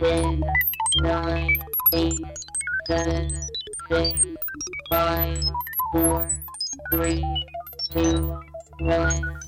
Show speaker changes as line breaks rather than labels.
10, 9, 8, 7, 6, 5, 4, 3, 2, 1.